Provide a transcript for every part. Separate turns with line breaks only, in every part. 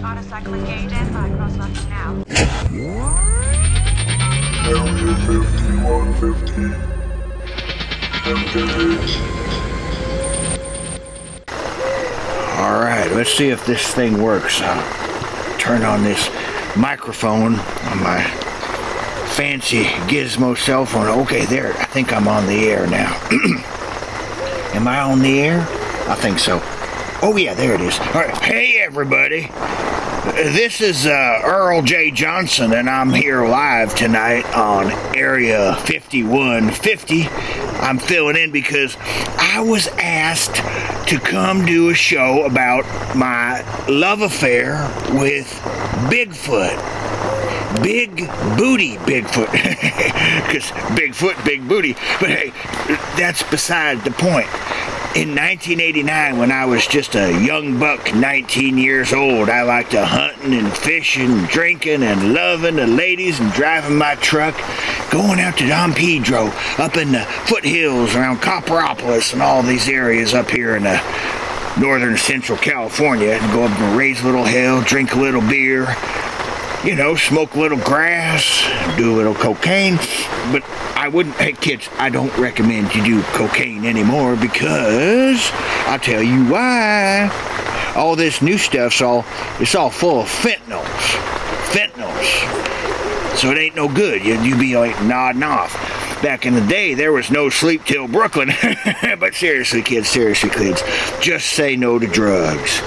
Autocycle engaged and now.
Area 5150. Engage.
All right, let's see if this thing works. I'll turn on this microphone on my fancy gizmo cell phone. Okay, there. I think I'm on the air now. Am I on the air? I think so. Oh, yeah, there it is. All right. Hey, everybody. This is uh, Earl J. Johnson, and I'm here live tonight on Area 5150. I'm filling in because I was asked to come do a show about my love affair with Bigfoot. Big booty Bigfoot. Because Bigfoot, big booty. But hey, that's beside the point. In 1989, when I was just a young buck, 19 years old, I liked to hunting and fishing, drinking and loving the ladies and driving my truck, going out to Don Pedro, up in the foothills around Copperopolis and all these areas up here in the northern central California, and go up and raise a little hell, drink a little beer, you know, smoke a little grass, do a little cocaine. But I wouldn't, hey kids, I don't recommend you do cocaine anymore because I'll tell you why. All this new stuff's all, it's all full of fentanyls. Fentanyls. So it ain't no good. You, you be like nodding off. Back in the day, there was no sleep till Brooklyn. but seriously, kids, seriously, kids, just say no to drugs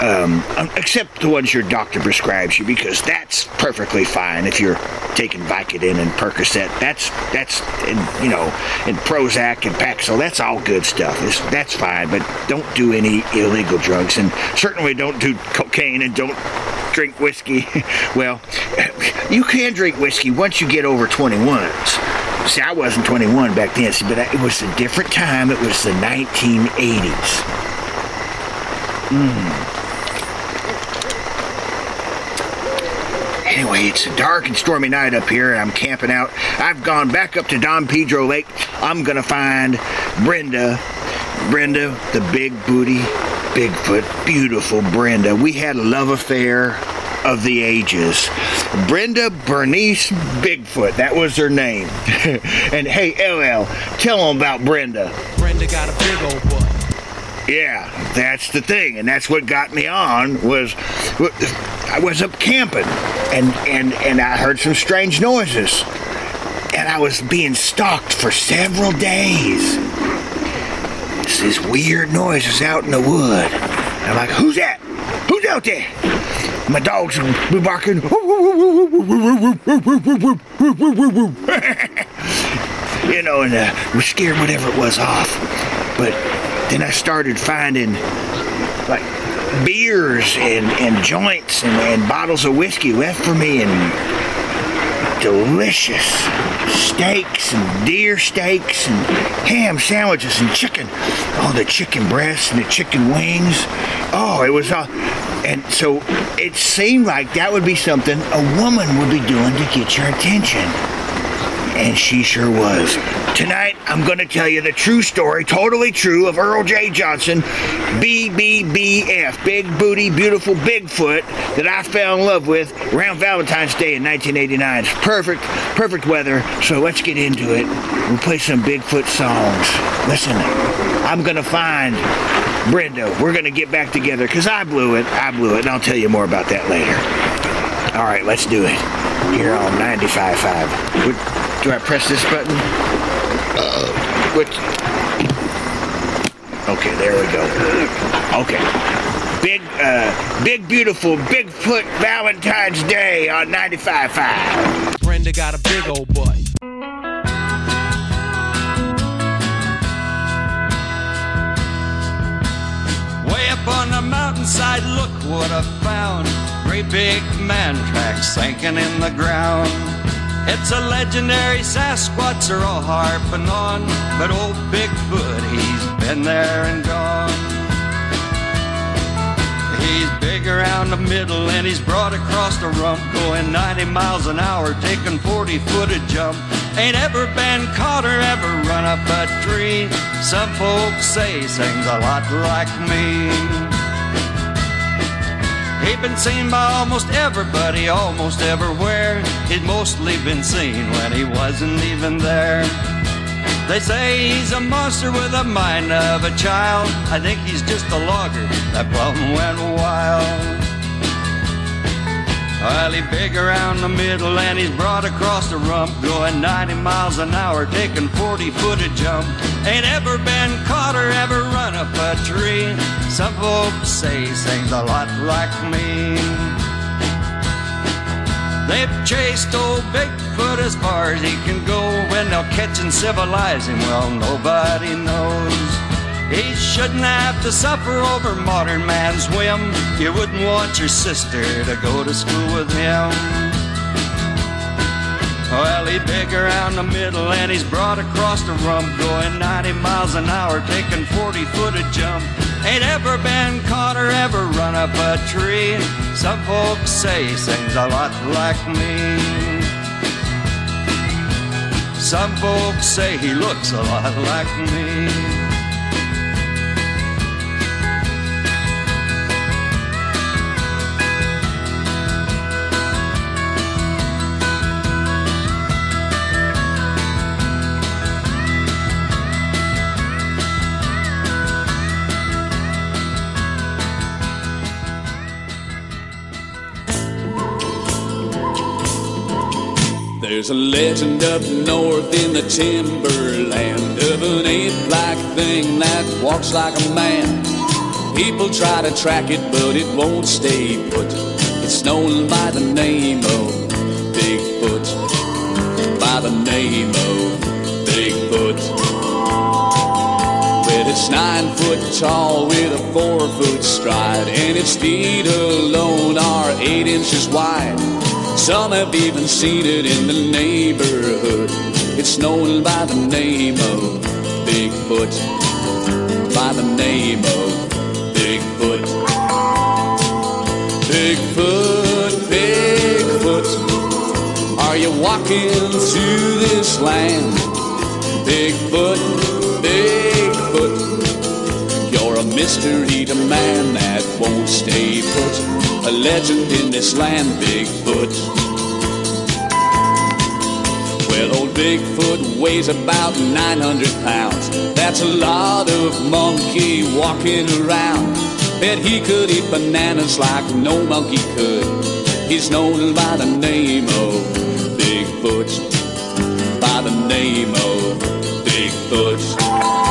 um, except the ones your doctor prescribes you, because that's perfectly fine if you're taking Vicodin and Percocet. That's that's and, you know and Prozac and Paxil. That's all good stuff. It's, that's fine, but don't do any illegal drugs, and certainly don't do cocaine and don't drink whiskey. well, you can drink whiskey once you get over 21s. See, I wasn't 21 back then, See, but it was a different time. It was the 1980s. Mm. Anyway, it's a dark and stormy night up here, and I'm camping out. I've gone back up to Don Pedro Lake. I'm gonna find Brenda. Brenda, the big booty, Bigfoot, beautiful Brenda. We had a love affair of the ages. Brenda Bernice Bigfoot, that was her name. and hey, LL, tell them about Brenda.
Brenda got a big old butt.
Yeah, that's the thing, and that's what got me on was I was up camping, and and and I heard some strange noises, and I was being stalked for several days. It's this weird noises out in the wood. I'm like, who's that? Who's out there? My dogs were barking. you know, and uh, was scared whatever it was off. But then I started finding like beers and, and joints and, and bottles of whiskey left for me and delicious steaks and deer steaks and ham sandwiches and chicken. Oh, the chicken breasts and the chicken wings. Oh, it was all. And so it seemed like that would be something a woman would be doing to get your attention. And she sure was. Tonight, I'm going to tell you the true story, totally true, of Earl J. Johnson, BBBF, Big Booty Beautiful Bigfoot, that I fell in love with around Valentine's Day in 1989. It's perfect, perfect weather, so let's get into it. We'll play some Bigfoot songs. Listen, I'm going to find Brenda. We're going to get back together because I blew it. I blew it, and I'll tell you more about that later. All right, let's do it. Here on 95.5. Do I press this button? Uh, what? Okay, there we go. Okay. Big, uh, big, beautiful Bigfoot Valentine's Day on 95.5.
Brenda got a big old butt.
Way up on the mountainside, look what I found. Great big man tracks sinking in the ground. It's a legendary Sasquatch they're all harping on, but old Bigfoot, he's been there and gone. He's big around the middle and he's broad across the rump, going 90 miles an hour, taking 40 foot a jump. Ain't ever been caught or ever run up a tree. Some folks say he sings a lot like me. He's been seen by almost everybody, almost everywhere. He'd mostly been seen when he wasn't even there. They say he's a monster with a mind of a child. I think he's just a logger that plumb went wild. Well, big around the middle and he's broad across the rump, going 90 miles an hour, taking 40 foot a jump. Ain't ever been caught or ever run up a tree. Some folks say he sings a lot like me. They've chased old Bigfoot as far as he can go. When they'll catch and civilize him, well, nobody knows. He shouldn't have to suffer over modern man's whim. You wouldn't want your sister to go to school with him. Well, he's big around the middle and he's broad across the rump, going 90 miles an hour, taking 40 foot a jump. Ain't ever been caught or ever run up a tree. Some folks say he sings a lot like me. Some folks say he looks a lot like me.
There's a legend up north in the timberland of an ape-like thing that walks like a man. People try to track it, but it won't stay put. It's known by the name of Bigfoot. By the name of Bigfoot. Well, it's nine foot tall with a four foot stride, and its feet alone are eight inches wide. Some have even seen it in the neighborhood. It's known by the name of Bigfoot. By the name of Bigfoot. Bigfoot, Bigfoot. Are you walking through this land? Bigfoot, Bigfoot. You're a mystery to man that won't stay put. A legend in this land, Bigfoot. Well, old Bigfoot weighs about 900 pounds. That's a lot of monkey walking around. Bet he could eat bananas like no monkey could. He's known by the name of Bigfoot. By the name of Bigfoot.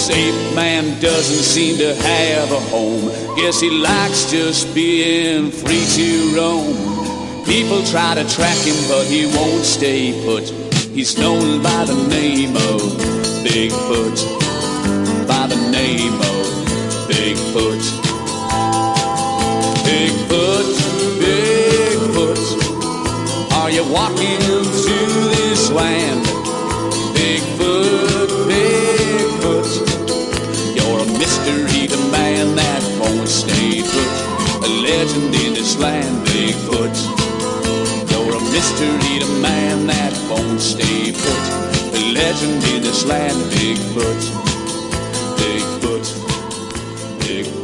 This ape man doesn't seem to have a home. Guess he likes just being free to roam. People try to track him, but he won't stay put. He's known by the name of Bigfoot. By the name of Bigfoot. Bigfoot, Bigfoot. Are you walking through this land? Bigfoot. Legend in this land, Bigfoot. You're a mystery to man that won't stay put. A legend in this land, Bigfoot. Bigfoot. Bigfoot.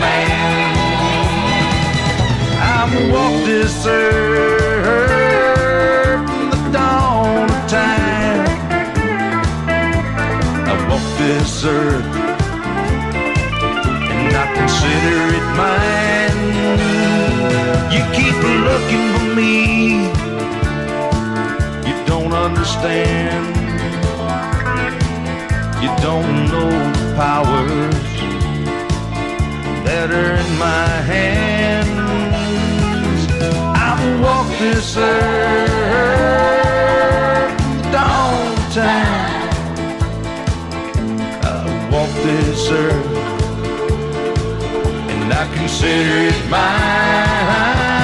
Man. I will walk this earth from the dawn of time. I walk this earth and I consider it mine. You keep looking for me, you don't understand. You don't know the powers are in my hands. I will walk this earth dawn time. I walk this earth and I consider it mine.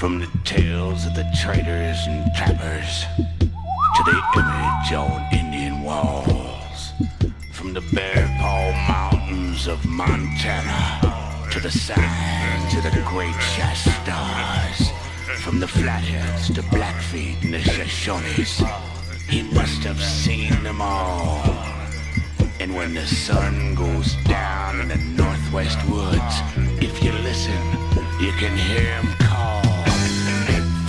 From the tales of the traders and trappers to the image on Indian walls. From the Bear Paw Mountains of Montana to the signs of the Great Shastas. From the Flatheads to Blackfeet and the Shoshones. He must have seen them all. And when the sun goes down in the northwest woods, if you listen, you can hear him.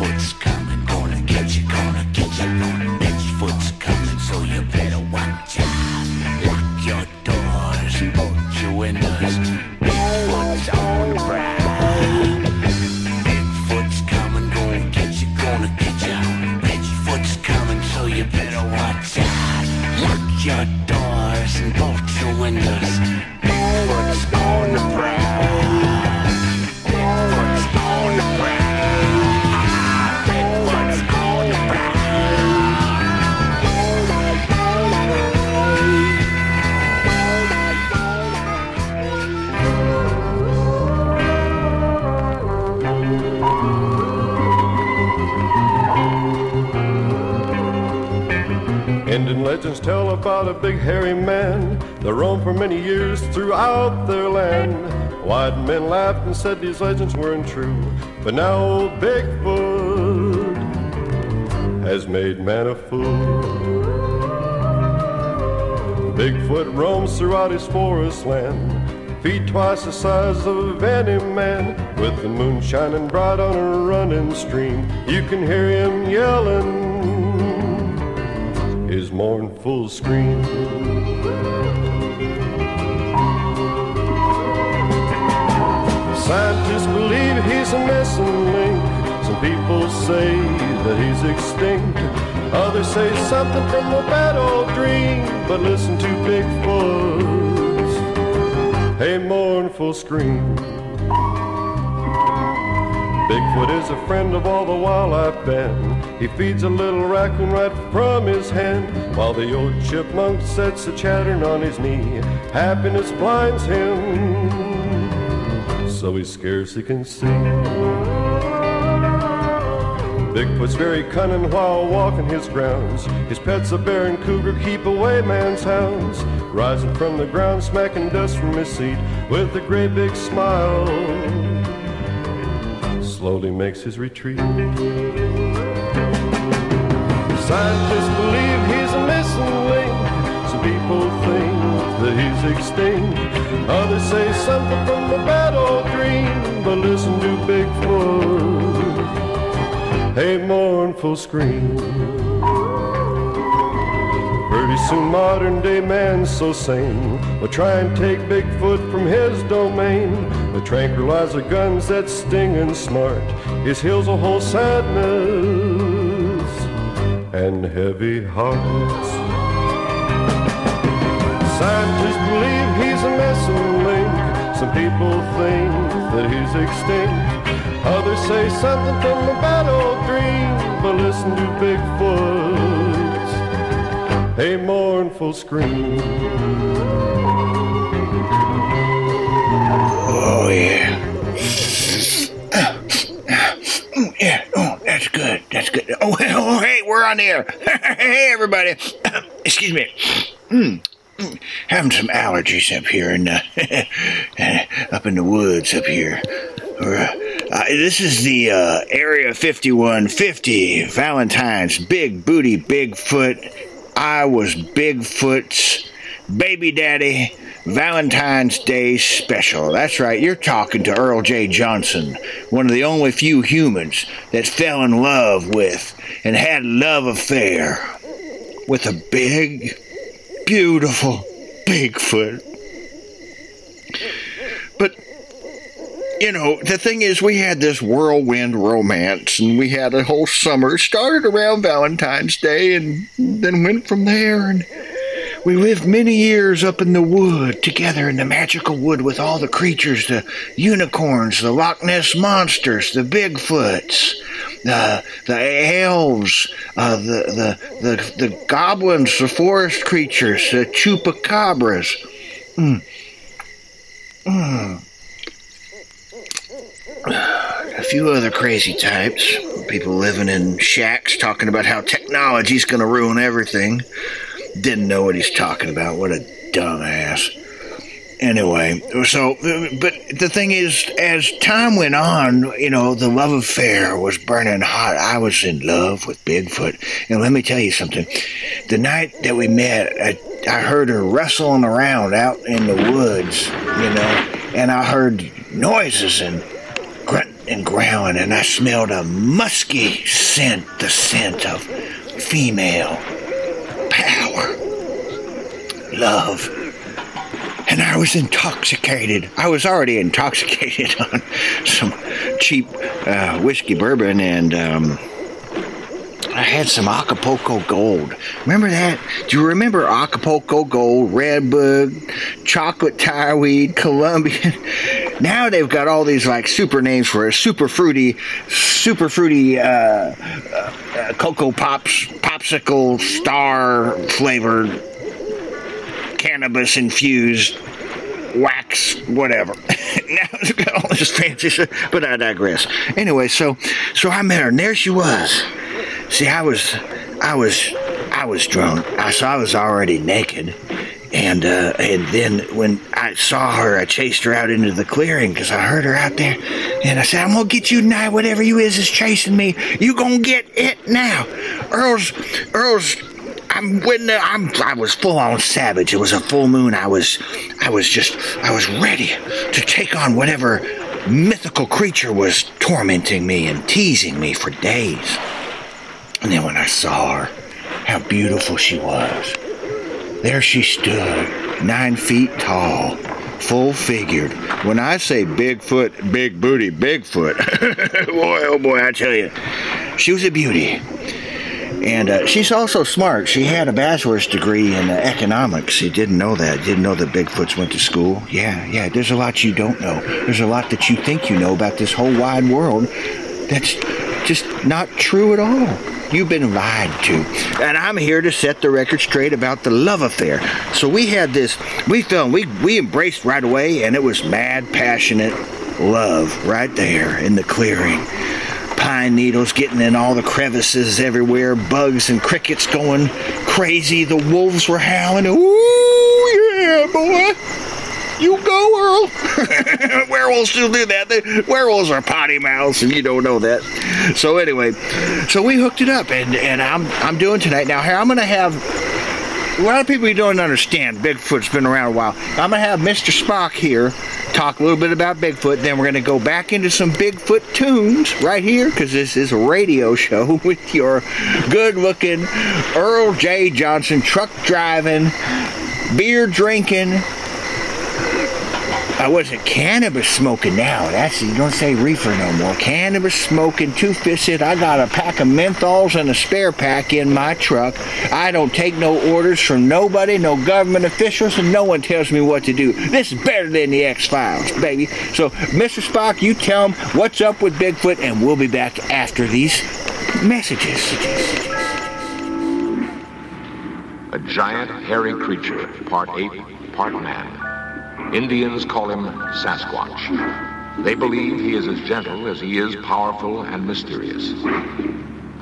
Bigfoot's coming, gonna get you, gonna get you. Bigfoot's coming, so you better watch out. Lock your doors and bolt your windows. Bigfoot's on the prowl. Bigfoot's coming, gonna get you, gonna get you. Bigfoot's coming, so you better watch out. Lock your doors and bolt your windows.
Indian legends tell about a big hairy man that roamed for many years throughout their land. White men laughed and said these legends weren't true, but now old Bigfoot has made man a fool. Bigfoot roams throughout his forest land, feet twice the size of any man. With the moon shining bright on a running stream, you can hear him yelling mournful scream. Scientists believe he's a missing link. Some people say that he's extinct. Others say something from a bad old dream. But listen to Bigfoot's a mournful scream. Bigfoot is a friend of all the wildlife band. He feeds a little raccoon right from his hand, while the old chipmunk sits a chattering on his knee. Happiness blinds him, so he scarcely can see. Bigfoot's very cunning while walking his grounds. His pets a bear and cougar keep away man's hounds. Rising from the ground, smacking dust from his seat with a great big smile. Slowly makes his retreat. Scientists believe he's a missing link. Some people think that he's extinct. Others say something from a bad old dream. But listen to Bigfoot, a mournful scream. Pretty soon modern day man's so sane will try and take Bigfoot from his domain. The tranquilizer guns that sting and smart, his heels will hold sadness and heavy hearts. Scientists believe he's a missing link. Some people think that he's extinct. Others say something from a bad old dream. But listen to Bigfoot's a mournful scream.
Oh yeah. Yeah. Oh, that's good. That's good. Oh, oh hey, we're on the air. hey, everybody. Excuse me. Mm, mm, having some allergies up here in uh, up in the woods up here. Uh, uh, this is the uh, Area 5150 Valentine's Big Booty Bigfoot. I was Bigfoot's baby daddy Valentine's Day special. That's right, you're talking to Earl J. Johnson, one of the only few humans that fell in love with and had a love affair with a big, beautiful Bigfoot. But you know, the thing is, we had this whirlwind romance, and we had a whole summer. Started around Valentine's Day, and then went from there. And we lived many years up in the wood together in the magical wood with all the creatures the unicorns, the Loch Ness monsters, the Bigfoots, the the elves, uh, the, the the the goblins, the forest creatures, the chupacabras. Mm. Mm. A few other crazy types. People living in shacks talking about how technology's going to ruin everything. Didn't know what he's talking about. What a dumbass. Anyway, so, but the thing is, as time went on, you know, the love affair was burning hot. I was in love with Bigfoot. And let me tell you something. The night that we met, I, I heard her rustling around out in the woods, you know, and I heard noises and grunting and growling, and I smelled a musky scent, the scent of female love. And I was intoxicated. I was already intoxicated on some cheap uh, whiskey bourbon, and um, I had some Acapulco Gold. Remember that? Do you remember Acapulco Gold, Redbud, Chocolate Thai weed, Colombian? Now they've got all these like super names for it. Super fruity, super fruity uh, uh, uh, Cocoa Pops, popsicle star flavored, cannabis infused wax, whatever. now all this fancy shit, but I digress. Anyway, so so I met her, and there she was. See, I was, I was, I was drunk. I so I was already naked, and uh, and then when I saw her, I chased her out into the clearing because I heard her out there, and I said, "I'm gonna get you tonight. Whatever you is is chasing me, you gonna get it now." Earl's, Earl's. I'm when I'm I was full on savage. It was a full moon. I was I was just I was ready to take on whatever mythical creature was tormenting me and teasing me for days. And then when I saw her, how beautiful she was. There she stood, nine feet tall, full figured. When I say Bigfoot, big booty, Bigfoot, boy, oh boy, I tell you, she was a beauty. And uh, she's also smart. She had a bachelor's degree in uh, economics. You didn't know that. Didn't know that Bigfoots went to school. Yeah, yeah. There's a lot you don't know. There's a lot that you think you know about this whole wide world that's just not true at all. You've been lied to. And I'm here to set the record straight about the love affair. So we had this, we filmed, we, we embraced right away, and it was mad, passionate love right there in the clearing pine needles getting in all the crevices everywhere, bugs and crickets going crazy. The wolves were howling. Ooh, yeah, boy. You go, Earl. werewolves still do that. They, werewolves are potty mouths, and you don't know that. So anyway, so we hooked it up, and, and I'm I'm doing tonight. Now here I'm gonna have a lot of people who don't understand Bigfoot's been around a while. I'm gonna have Mr. Spock here talk a little bit about Bigfoot. Then we're gonna go back into some Bigfoot tunes right here because this is a radio show with your good-looking Earl J. Johnson, truck driving, beer drinking. I wasn't cannabis smoking now. That's you don't say reefer no more. Cannabis smoking, two fisted. I got a pack of menthols and a spare pack in my truck. I don't take no orders from nobody, no government officials, and no one tells me what to do. This is better than the X Files, baby. So, Mr. Spock, you tell him what's up with Bigfoot, and we'll be back after these messages.
A giant hairy creature, part ape, part man. Indians call him Sasquatch. They believe he is as gentle as he is powerful and mysterious.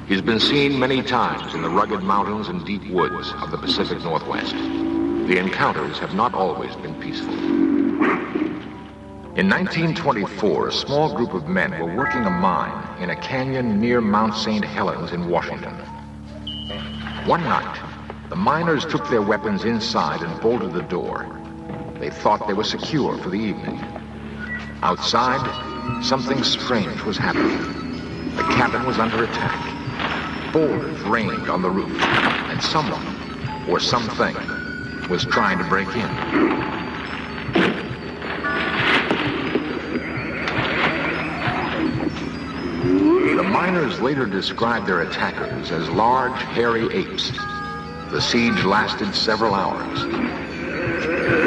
He's been seen many times in the rugged mountains and deep woods of the Pacific Northwest. The encounters have not always been peaceful. In 1924, a small group of men were working a mine in a canyon near Mount St. Helens in Washington. One night, the miners took their weapons inside and bolted the door. They thought they were secure for the evening. Outside, something strange was happening. The cabin was under attack. Boulders rained on the roof, and someone, or something, was trying to break in. The miners later described their attackers as large, hairy apes. The siege lasted several hours.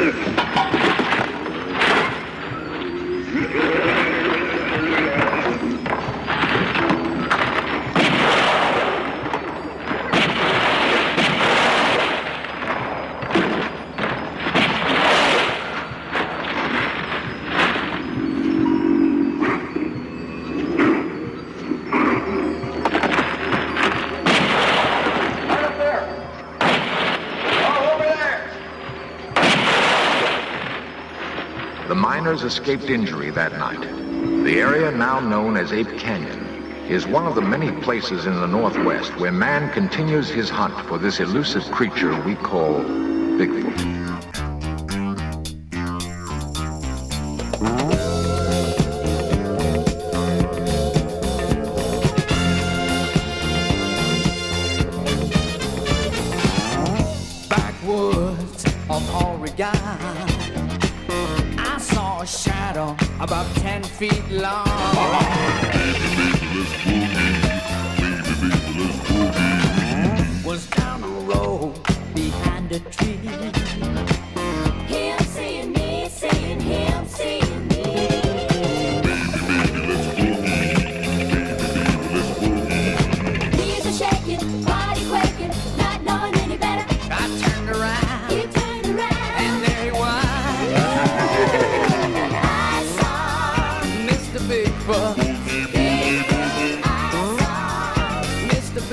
Escaped injury that night. The area now known as Ape Canyon is one of the many places in the Northwest where man continues his hunt for this elusive creature we call Bigfoot.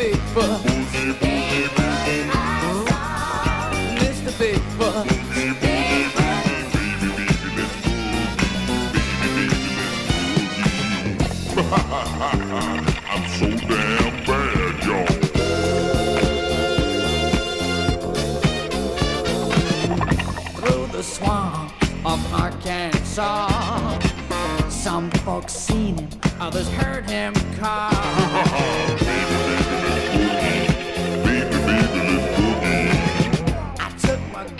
Bigfoot. Mr. Bigfoot.
I'm so damn bad, y'all.
through the swamp of Arkansas. Some folks seen him, others heard him call.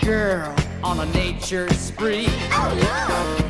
girl
on a nature spree.
Oh Lord,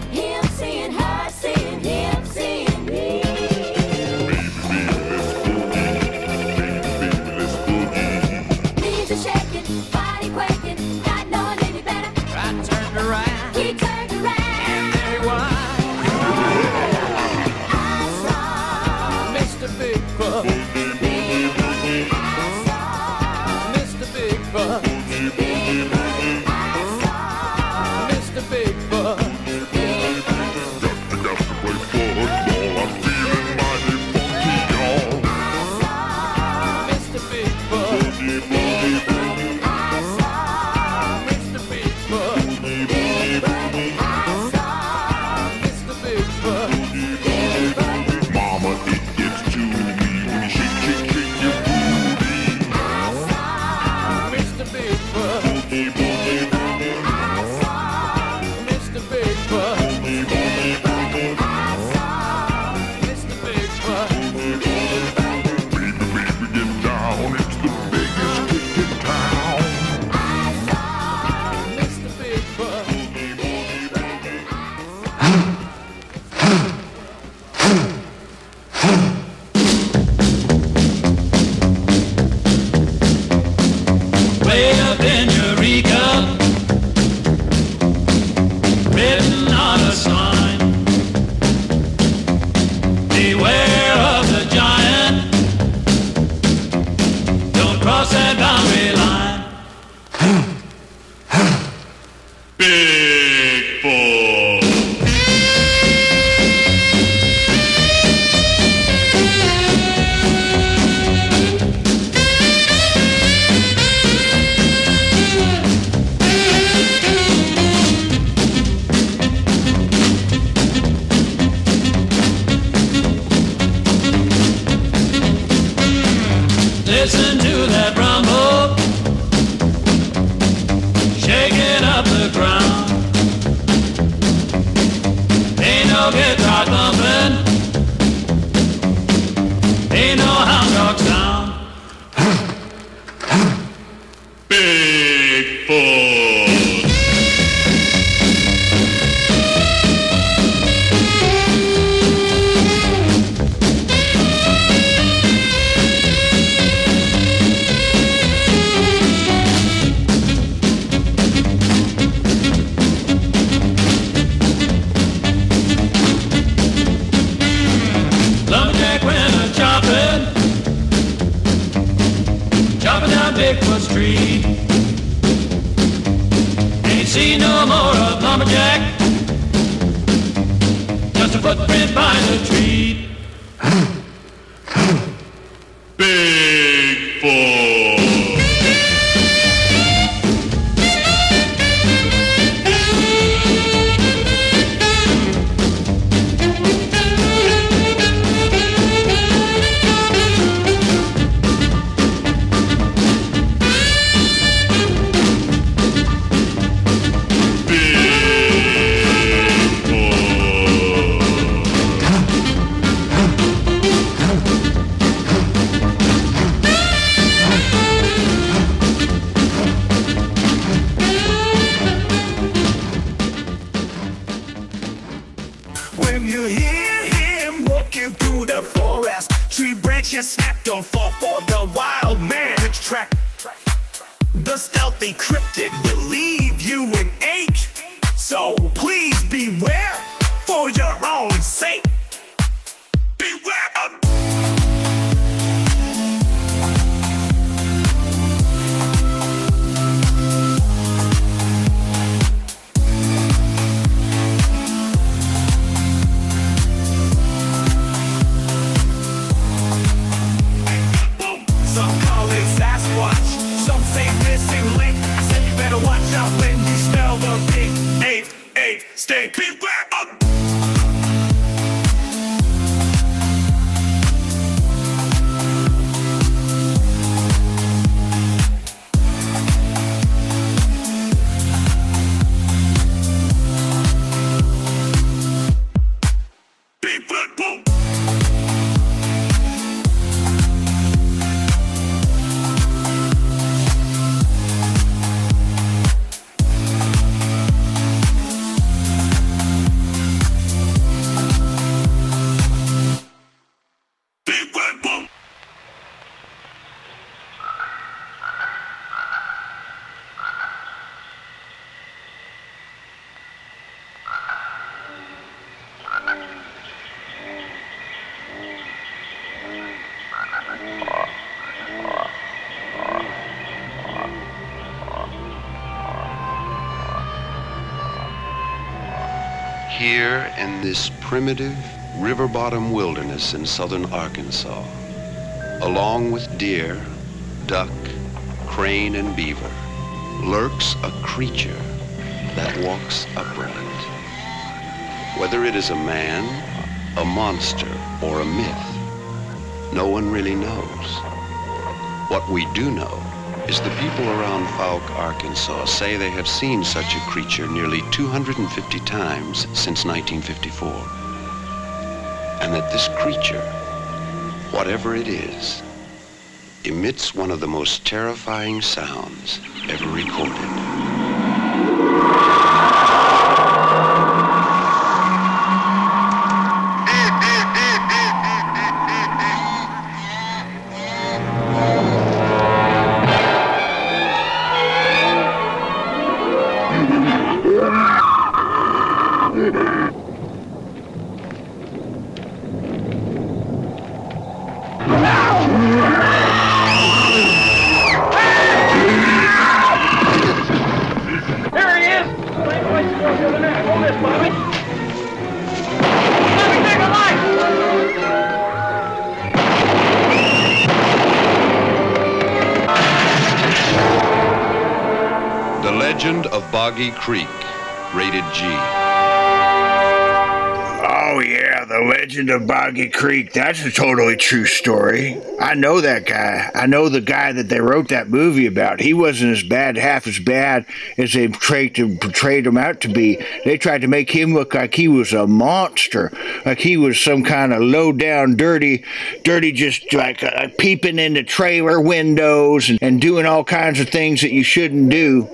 Bigfoot.
In this primitive river bottom wilderness in southern Arkansas, along with deer, duck, crane, and beaver, lurks a creature that walks upright. Whether it is a man, a monster, or a myth, no one really knows. What we do know is the people around Fouke, Arkansas say they have seen such a creature nearly 250 times since 1954. And that this creature, whatever it is, emits one of the most terrifying sounds ever recorded. Legend of Boggy Creek, rated G.
Oh yeah, the legend of Boggy Creek. That's a totally true story. I know that guy. I know the guy that they wrote that movie about. He wasn't as bad, half as bad as they tried to portrayed him out to be. They tried to make him look like he was a monster, like he was some kind of low down, dirty, dirty, just like uh, peeping into trailer windows and, and doing all kinds of things that you shouldn't do.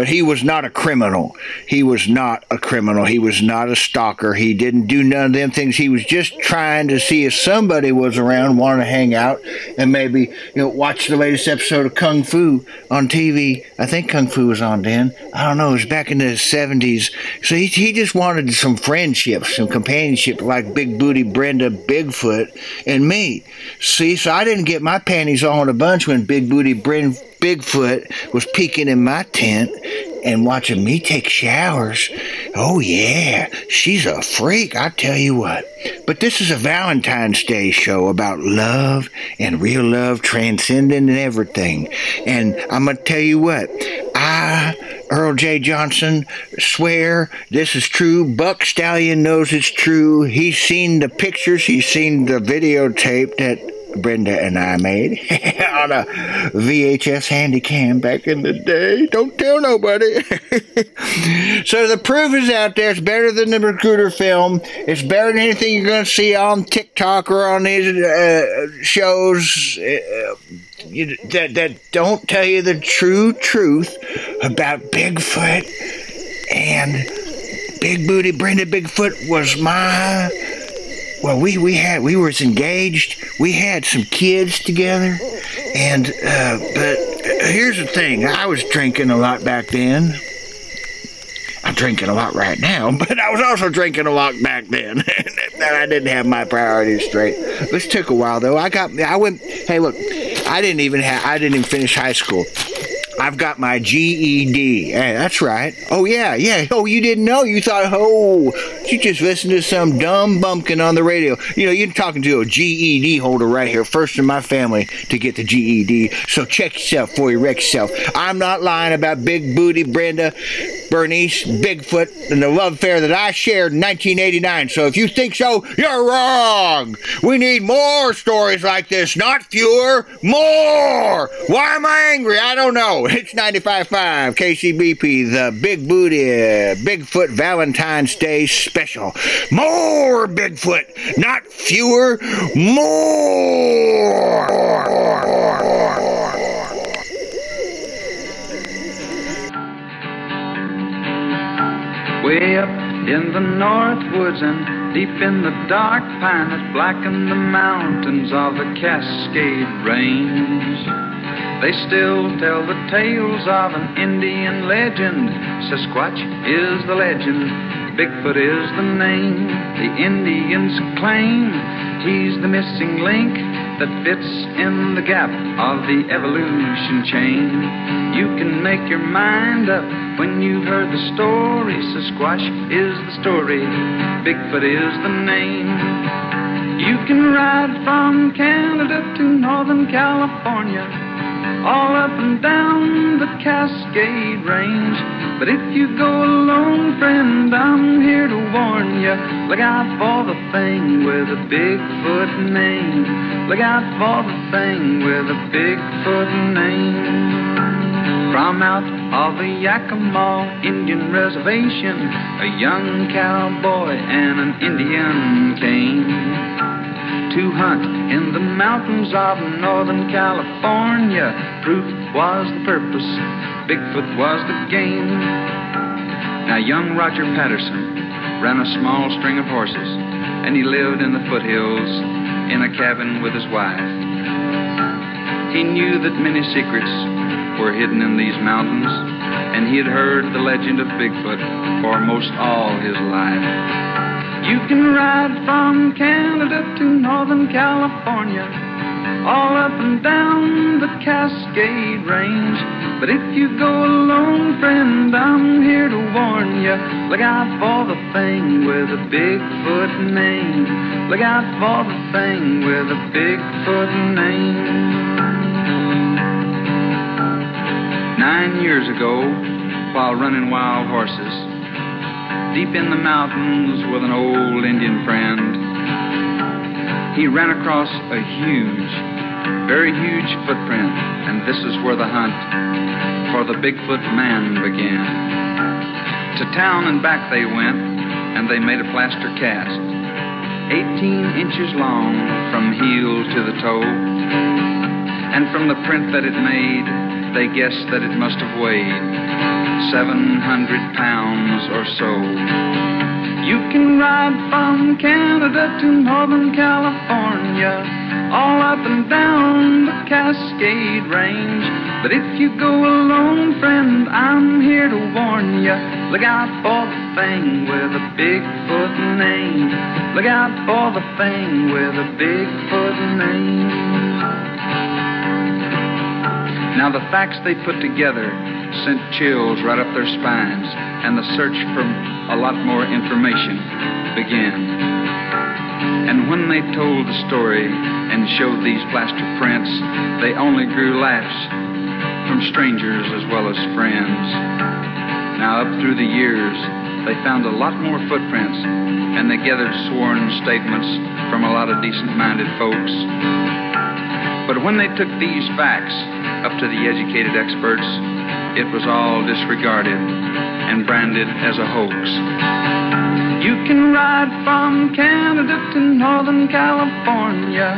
But he was not a criminal. He was not a criminal. He was not a stalker. He didn't do none of them things. He was just trying to see if somebody was around, wanted to hang out, and maybe you know watch the latest episode of Kung Fu on TV. I think Kung Fu was on then. I don't know. It was back in the seventies. So he, he just wanted some friendship, some companionship, like Big Booty Brenda, Bigfoot, and me. See, so I didn't get my panties all in a bunch when Big Booty Brenda. Bigfoot was peeking in my tent and watching me take showers. Oh, yeah, she's a freak, I tell you what. But this is a Valentine's Day show about love and real love transcending everything. And I'm going to tell you what, I, Earl J. Johnson, swear this is true. Buck Stallion knows it's true. He's seen the pictures, he's seen the videotape that Brenda and I made on a VHS handycam back in the day. Don't tell nobody. so the proof is out there. It's better than the recruiter film. It's better than anything you're going to see on TikTok or on these uh, shows. Uh, you, that that don't tell you the true truth about Bigfoot and Big Booty Brenda Bigfoot was my well, we we had we was engaged. We had some kids together, and uh, but here's the thing: I was drinking a lot back then. I'm drinking a lot right now, but I was also drinking a lot back then. I didn't have my priorities straight. This took a while though. I got I went. Hey, look, I didn't even have I didn't even finish high school. I've got my GED. Hey, that's right. Oh yeah, yeah. Oh, you didn't know? You thought, oh, you just listen to some dumb bumpkin on the radio. You know, you're talking to a GED holder right here, first in my family to get the GED. So check yourself before you wreck yourself. I'm not lying about Big Booty Brenda, Bernice, Bigfoot, and the love affair that I shared in 1989. So if you think so, you're wrong. We need more stories like this, not fewer, more. Why am I angry? I don't know. It's 95.5 KCBP, the Big Booty Bigfoot Valentine's Day special. More Bigfoot, not fewer, more.
Way up in the north woods and deep in the dark pine that blacken the mountains of the Cascade Range. They still tell the tales of an Indian legend. Sasquatch is the legend, Bigfoot is the name. The Indians claim he's the missing link that fits in the gap of the evolution chain. You can make your mind up when you've heard the story. Sasquatch is the story, Bigfoot is the name. You can ride from Canada to Northern California, all up and down the Cascade Range. But if you go alone, friend, I'm here to warn you. Look out for the thing with a Bigfoot name. Look out for the thing with a Bigfoot name. From out of the Yakima Indian Reservation, a young cowboy and an Indian came to hunt in the mountains of Northern California. Proof was the purpose, Bigfoot was the game. Now, young Roger Patterson ran a small string of horses, and he lived in the foothills in a cabin with his wife. He knew that many secrets were hidden in these mountains, and he had heard the legend of Bigfoot for most all his life. You can ride from Canada to Northern California, all up and down the Cascade Range. But if you go alone, friend, I'm here to warn you. Look out for the thing with a Bigfoot name. Look out for the thing with a Bigfoot name. Nine years ago, while running wild horses, deep in the mountains with an old Indian friend. He ran across a huge, very huge footprint, and this is where the hunt for the Bigfoot man began. To town and back they went, and they made a plaster cast, 18 inches long from heel to the toe. And from the print that it made, they guessed that it must have weighed 700 pounds or so. You can ride from Canada to Northern California, all up and down the Cascade Range. But if you go alone, friend, I'm here to warn you. Look out for the thing with a Bigfoot name. Look out for the thing with a Bigfoot name. Now, the facts they put together sent chills right up their spines, and the search for a lot more information began. And when they told the story and showed these plaster prints, they only grew laughs from strangers as well as friends. Now, up through the years, they found a lot more footprints, and they gathered sworn statements from a lot of decent minded folks. But when they took these facts up to the educated experts, it was all disregarded and branded as a hoax. You can ride from Canada to Northern California,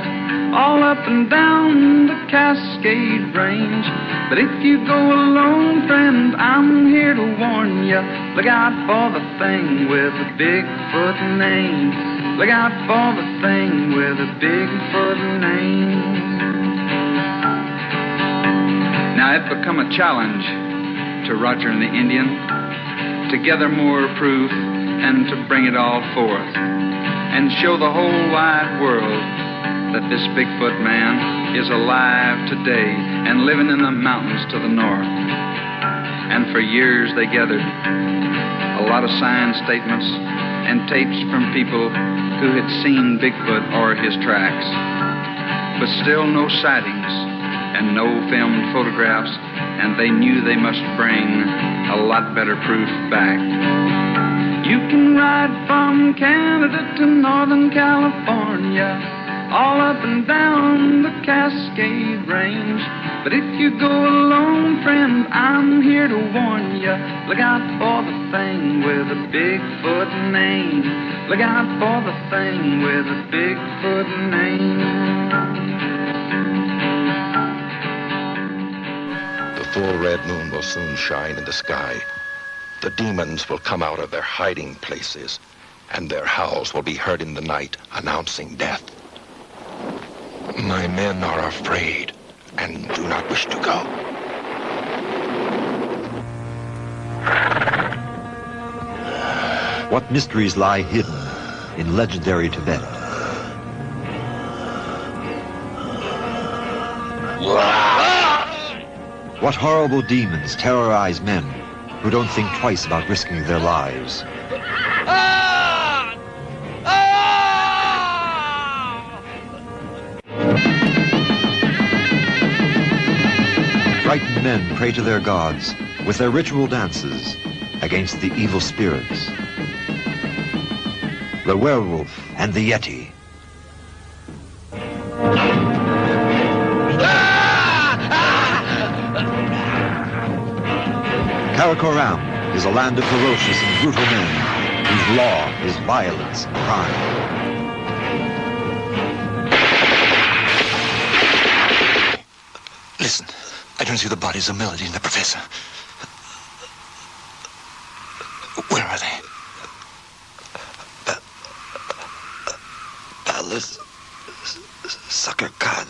all up and down the Cascade Range. But if you go alone, friend, I'm here to warn you. Look out for the thing with a Bigfoot name. Look out for the thing with a Bigfoot name. Now it become a challenge to Roger and the Indian to gather more proof and to bring it all forth and show the whole wide world that this Bigfoot man is alive today and living in the mountains to the north. And for years they gathered a lot of signed statements and tapes from people who had seen Bigfoot or his tracks, but still no sightings and no filmed photographs, and they knew they must bring a lot better proof back. You can ride from Canada to Northern California, all up and down the Cascade Range. But if you go alone, friend, I'm here to warn you. Look out for the thing with a Bigfoot name. Look out for the thing with a Bigfoot name.
Full red moon will soon shine in the sky. The demons will come out of their hiding places, and their howls will be heard in the night announcing death. My men are afraid and do not wish to go.
What mysteries lie hidden in legendary Tibet? What horrible demons terrorize men who don't think twice about risking their lives? Ah! Ah! Frightened men pray to their gods with their ritual dances against the evil spirits. The werewolf and the yeti. Karakoram is a land of ferocious and brutal men whose law is violence and crime.
Listen, I don't see the bodies of Melody and the professor. Where are they? Palace Sucker Khan.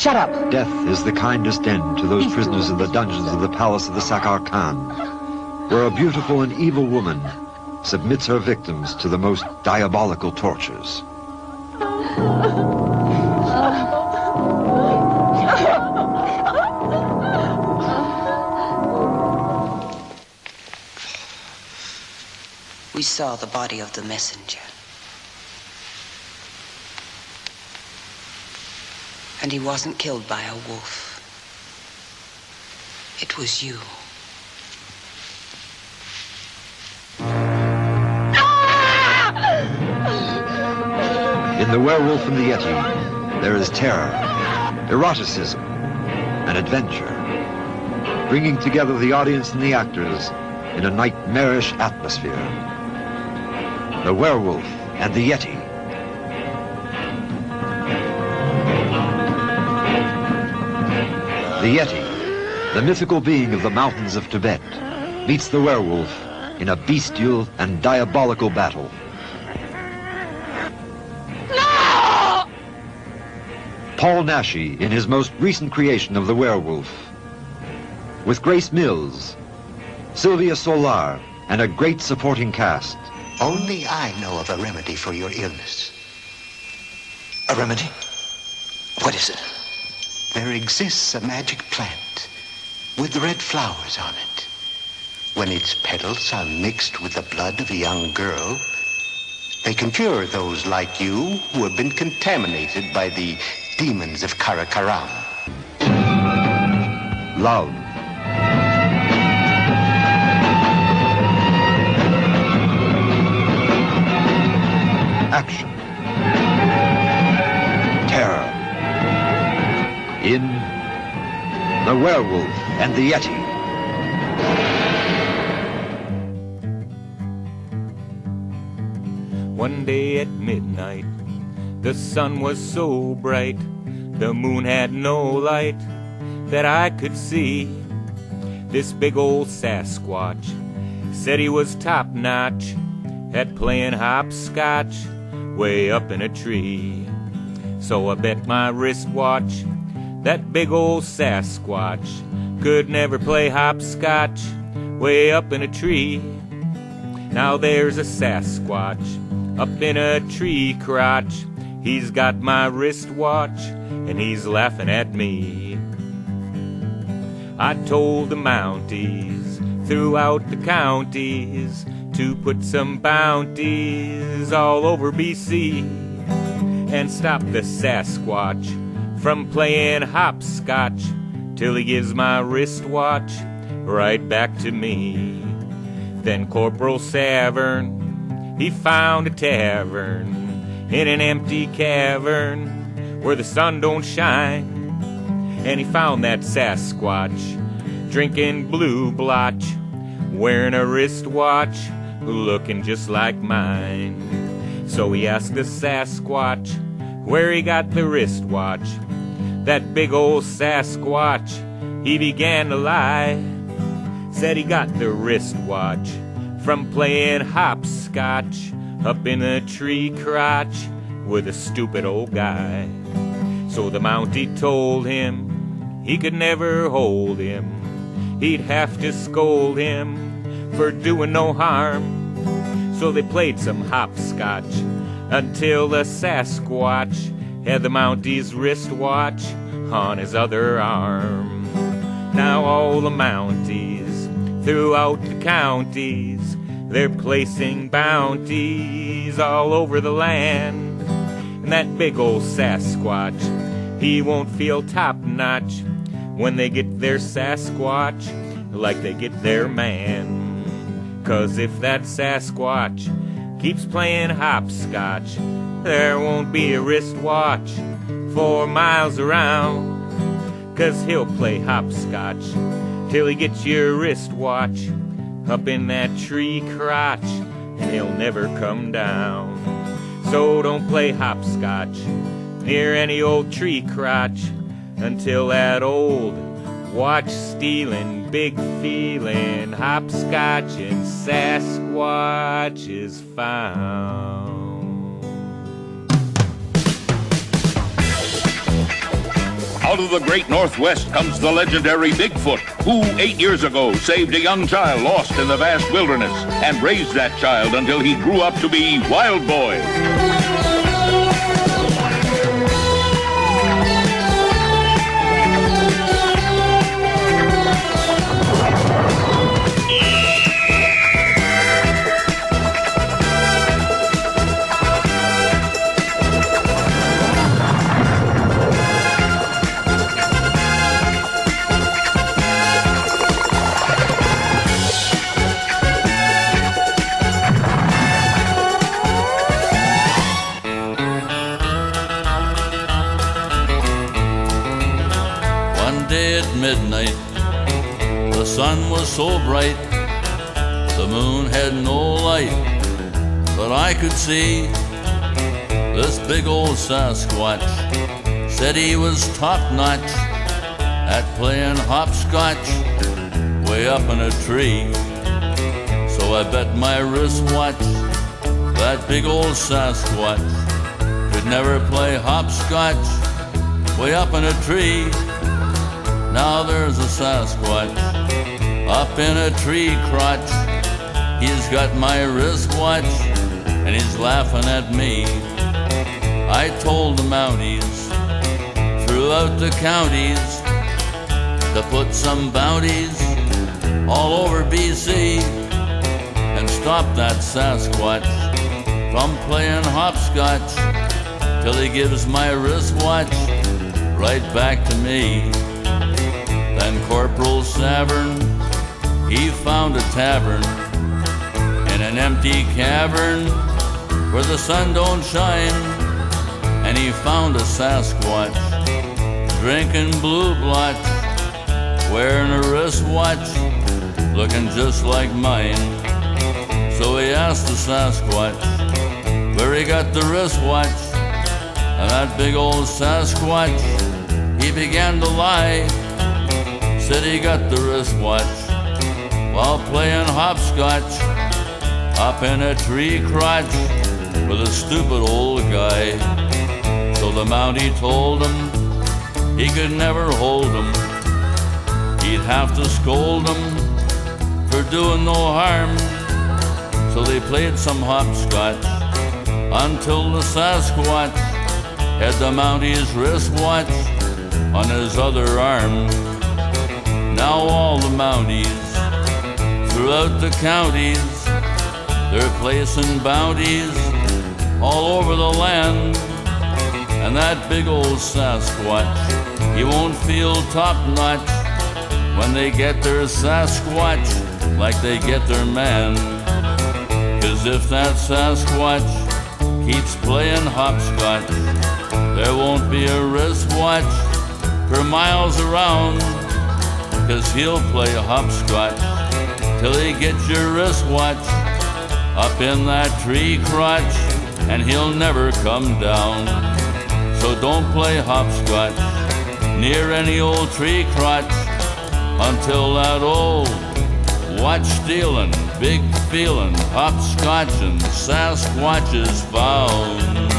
Shut up! Death is the kindest end to those prisoners in the dungeons of the palace of the Sakar Khan, where a beautiful and evil woman submits her victims to the most diabolical tortures.
We saw the body of the messenger. And he wasn't killed by a wolf. It was you.
In The Werewolf and the Yeti, there is terror, eroticism, and adventure, bringing together the audience and the actors in a nightmarish atmosphere. The Werewolf and the Yeti. The Yeti, the mythical being of the mountains of Tibet, meets the werewolf in a bestial and diabolical battle. No! Paul Naschy in his most recent creation of The Werewolf. With Grace Mills, Silvia Solar, and a great supporting cast.
Only I know of a remedy for your illness. A remedy? What is it? There exists a magic plant with red flowers on it. When its petals are mixed with the blood of a young girl, they can cure those like you who have been contaminated by the demons of Karakoram.
Love. Action. In The Werewolf and the Yeti.
One day at midnight, the sun was so bright, the moon had no light that I could see. This big old Sasquatch said he was top notch at playing hopscotch way up in a tree. So I bet my wristwatch that big old Sasquatch could never play hopscotch way up in a tree. Now there's a Sasquatch up in a tree crotch. He's got my wristwatch and he's laughing at me. I told the Mounties throughout the counties to put some bounties all over BC and stop the Sasquatch from playing hopscotch till he gives my wristwatch right back to me. Then Corporal Savern, he found a tavern in an empty cavern where the sun don't shine. And he found that Sasquatch drinking blue blotch, wearing a wristwatch, looking just like mine. So he asked the Sasquatch where he got the wristwatch. That big old Sasquatch, he began to lie. Said he got the wristwatch from playing hopscotch up in a tree crotch with a stupid old guy. So the Mountie told him he could never hold him. He'd have to scold him for doing no harm. So they played some hopscotch until the Sasquatch had the Mounties wristwatch on his other arm. Now all the Mounties throughout the counties, they're placing bounties all over the land. And that big old Sasquatch, he won't feel top notch when they get their Sasquatch like they get their man. Cause if that Sasquatch keeps playing hopscotch, there won't be a wristwatch four miles around. Cause he'll play hopscotch till he gets your wristwatch up in that tree crotch, and he'll never come down. So don't play hopscotch near any old tree crotch until that old watch stealing, big feeling, hopscotch and Sasquatch is found.
Out of the great Northwest comes the legendary Bigfoot, who eight years ago saved a young child lost in the vast wilderness and raised that child until he grew up to be Wild Boy.
So bright, the moon had no light, but I could see this big old Sasquatch said he was top notch at playing hopscotch way up in a tree. So I bet my wristwatch that big old Sasquatch could never play hopscotch way up in a tree. Now there's a Sasquatch up in a tree crotch. He's got my wristwatch and he's laughing at me. I told the Mounties throughout the counties to put some bounties all over BC and stop that Sasquatch from playing hopscotch till he gives my wristwatch right back to me. Then Corporal Savern, he found a tavern in an empty cavern where the sun don't shine, and he found a Sasquatch drinking blue blotch, wearing a wristwatch, looking just like mine. So he asked the Sasquatch where he got the wristwatch, and that big old Sasquatch, he began to lie said he got the wristwatch while playing hopscotch up in a tree crotch with a stupid old guy. So the Mountie told him he could never hold him. He'd have to scold him for doing no harm. So they played some hopscotch until the Sasquatch had the Mountie's wristwatch on his other arm. Now all the Mounties throughout the counties, they're placing bounties all over the land. And that big old Sasquatch, he won't feel top notch when they get their Sasquatch like they get their man. Cause if that Sasquatch keeps playing hopscotch, there won't be a wristwatch for miles around. Cause he'll play hopscotch till he gets your wristwatch up in that tree crotch, and he'll never come down. So don't play hopscotch near any old tree crotch until that old watch stealing, big feeling, hopscotch and Sasquatch is found.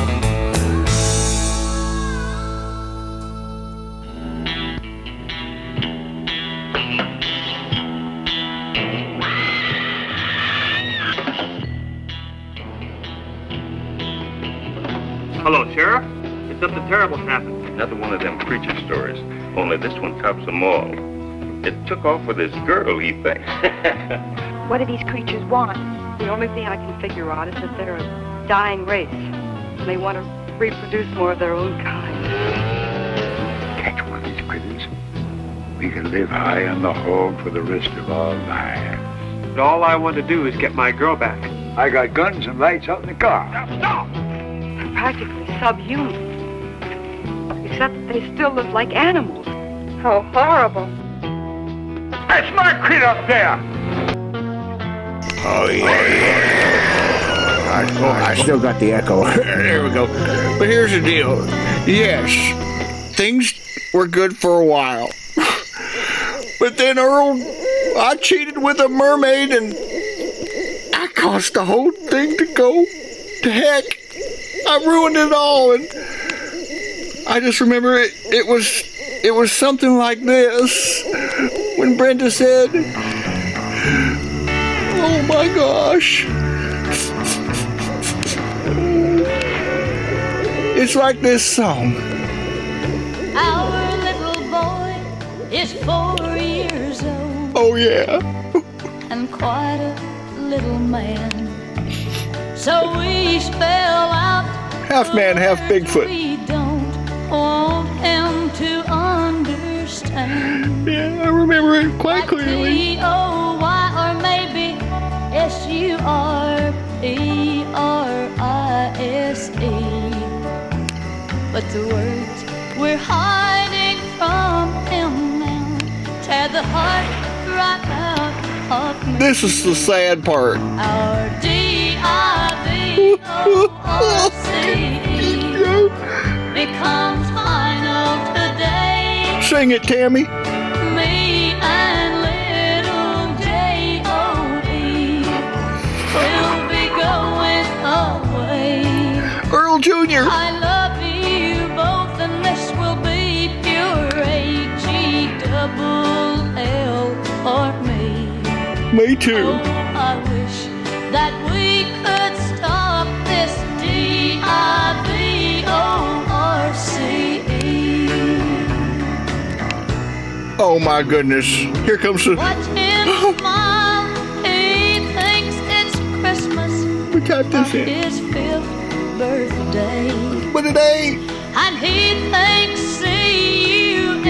Terrible's happened.
Another one of them preacher stories. Only this one tops them all. It took off with this girl, he thinks.
What do these creatures want? The only thing I can figure out is that they're a dying race. And they want to reproduce more of their own kind.
Catch one of these critters. We can live high on the hog for the rest of our lives.
But all I want to do is get my girl back.
I got guns and lights out in the car.
They're practically subhuman. Except that they still look like animals. How horrible.
That's my kid up there.
Oh yeah, yeah. I, oh, I still got the echo. there we go. But here's the deal. Yes, things were good for a while. But then Earl, I cheated with a mermaid and I caused the whole thing to go to heck. I ruined it all and I just remember it, it was it was something like this when Brenda said, Oh my gosh. It's like this song.
Our little boy is four years old
Oh yeah.
and quite a little man. So we spell out
Half man, half Bigfoot.
Understand.
Yeah, I remember it quite clearly.
T O Y or maybe S U R P R I S E. But the words we're hiding from him now tear the heart right out of me.
This is the sad part.
Our D I V O R C E becomes today.
Sing it, Tammy.
Me and little J O will be going away.
Earl Jr.
I love you both, and this will be pure A G double L for me.
Me too.
Oh,
Oh my goodness. Here comes the.
Watch oh. him smile. He thinks it's Christmas.
We got this in.
His fifth birthday.
But it ain't.
And he thinks C-U-S-T-O-G-Y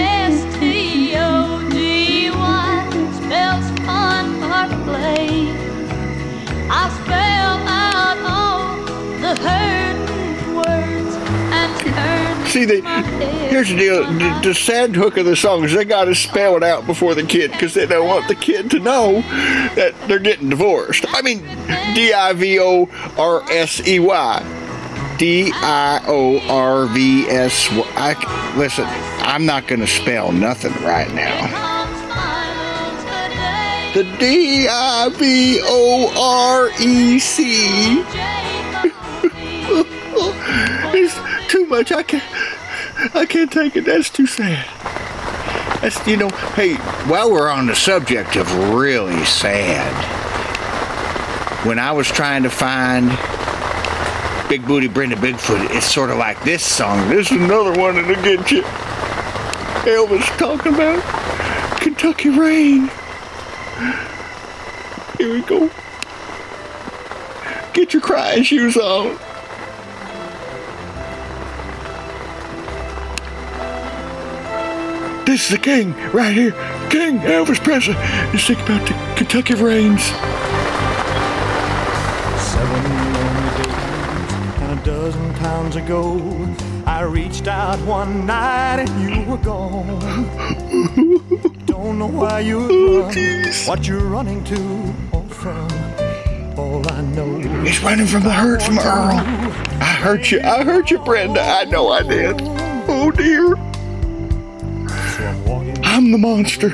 spells fun or play. I spell out all the hurting words and turn
See, the here's the deal. The, the sad hook of the song is they got to spell it out before the kid because they don't want the kid to know that they're getting divorced. I mean, D I V O R S E Y. D I O R V S. I- Listen, I'm not to spell nothing right now. The D I V O R E C. It's too much. I can't. I can't take it. That's too sad. That's you know. Hey, while we're on the subject of really sad, when I was trying to find Big Booty Brenda Bigfoot, it's sort of like this song. This is another one that'll get you. Elvis talking about Kentucky Rain. Here we go. Get your crying shoes on. This is the king right here. King Elvis Presley. Let's think about the Kentucky Rains.
Seven lonely days and a dozen times ago, I reached out one night and you were gone. Don't know why you're oh, running, what you're running to or from. All I know
He's running from the hurt from Earl. I hurt you. I hurt you, Brenda. I know I did. Oh dear. I'm the monster,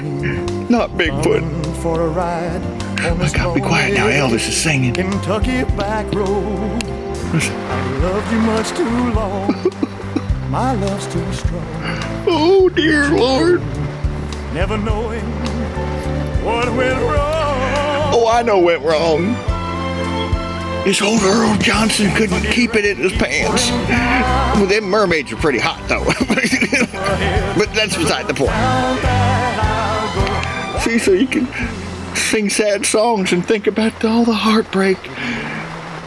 not Bigfoot.
for a ride
I
this
gotta be quiet now. Elvis is singing.
Kentucky back road. I loved you much too long. My love's too strong.
Oh dear Lord.
Never knowing what went wrong.
Oh, I know what went wrong. This old Earl Johnson couldn't keep it in his pants. Well, them mermaids are pretty hot, though. but that's beside the point. See, so you can sing sad songs and think about all the heartbreak.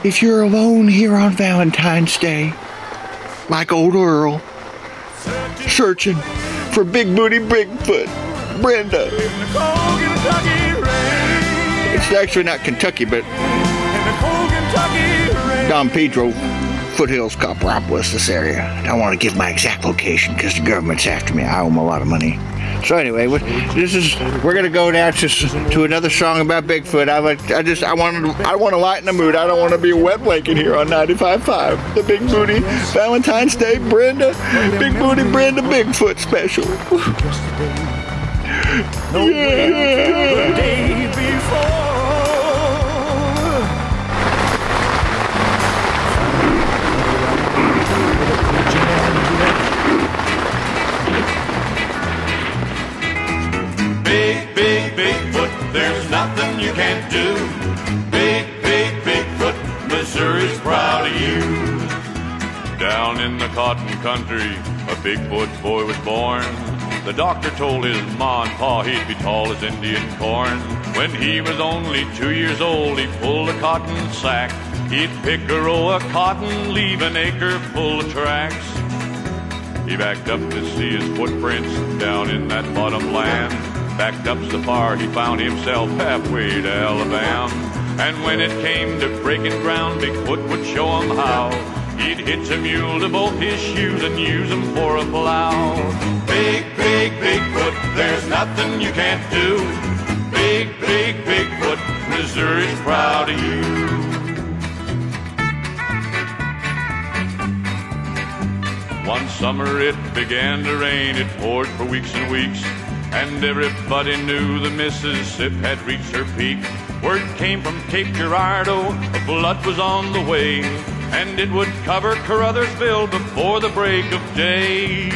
If you're alone here on Valentine's Day, like old Earl, searching for Big Booty Bigfoot, Brenda. It's actually not Kentucky, but Don Pedro, Foothills, Copperopolis, this area. I don't want to give my exact location because the government's after me. I owe them a lot of money. So anyway, this is we're gonna go now to to another song about Bigfoot. I like I just I want to I want to lighten the mood. I don't want to be a wet blanket here on 95.5. The Big Booty Valentine's Day Brenda Big Booty Brenda Bigfoot special. Yeah.
Country, a Bigfoot boy was born. The doctor told his ma and pa he'd be tall as Indian corn. When he was only two years old, he pulled a cotton sack. He'd pick a row of cotton, leave an acre full of tracks. He backed up to see his footprints down in that bottom land. Backed up so far he found himself halfway to Alabama. And when it came to breaking ground, Bigfoot would show him how. He'd hitch a mule to both his shoes and use use 'em for a plow.
Big, big, Bigfoot, there's nothing you can't do. Big, big, Bigfoot, Missouri's proud of you.
One summer it began to rain, it poured for weeks and weeks, and everybody knew the Mississippi had reached her peak. Word came from Cape Girardeau, a flood was on the way, and it would cover Caruthersville before the break of day.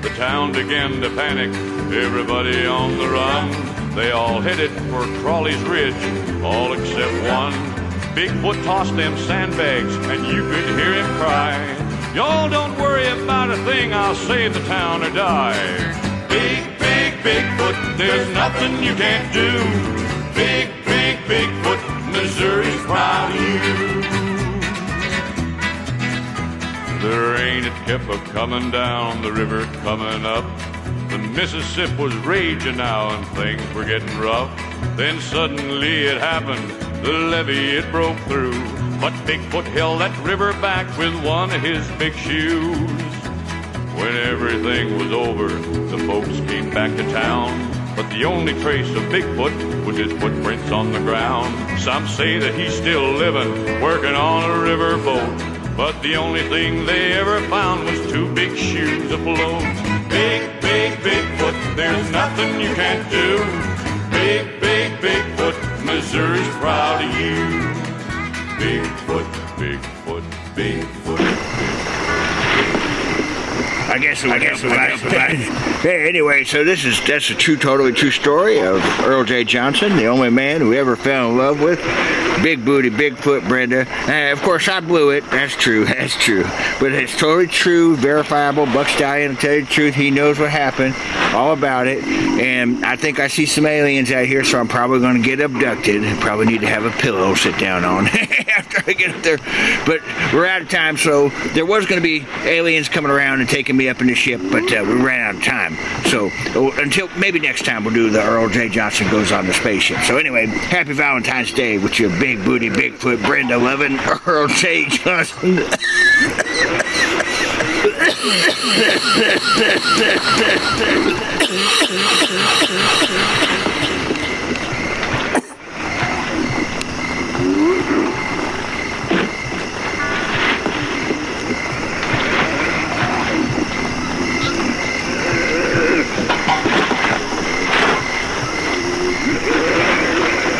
The town began to panic, everybody on the run. They all headed for Crowley's Ridge, all except one. Bigfoot tossed them sandbags, and you could hear him cry. Y'all don't worry about a thing, I'll save the town or die.
Big, big, Bigfoot, there's nothing you can't do. Big, big, Bigfoot, Missouri's proud of you.
The rain it kept a coming down, the river coming up. The Mississippi was raging now and things were getting rough. Then suddenly it happened, the levee it broke through. But Bigfoot held that river back with one of his big shoes. When everything was over, the folks came back to town. But the only trace of Bigfoot was his footprints on the ground. Some say that he's still living, working on a river boat. But the only thing they ever found was two big shoes afloat.
Big, big, Bigfoot, there's nothing you can't do. Big, big, Bigfoot, Missouri's proud of you. Bigfoot, Bigfoot, Bigfoot.
I guess I guess Hey, anyway, so this is that's a true, totally true story of Earl J. Johnson, the only man who ever fell in love with big booty, Bigfoot Brenda. Uh, of course, I blew it. That's true. That's true. But it's totally true, verifiable. Buck Stallion, to tell you the truth, he knows what happened, all about it. And I think I see some aliens out here, so I'm probably going to get abducted. Probably need to have a pillow to sit down on after I get up there. But we're out of time, so there was going to be aliens coming around and taking me up in the ship, but uh, we ran out of time. So uh, until maybe next time, we'll do the Earl J. Johnson goes on the spaceship. So anyway, happy Valentine's Day with your big booty, Bigfoot, Brenda Levin, Earl J. Johnson.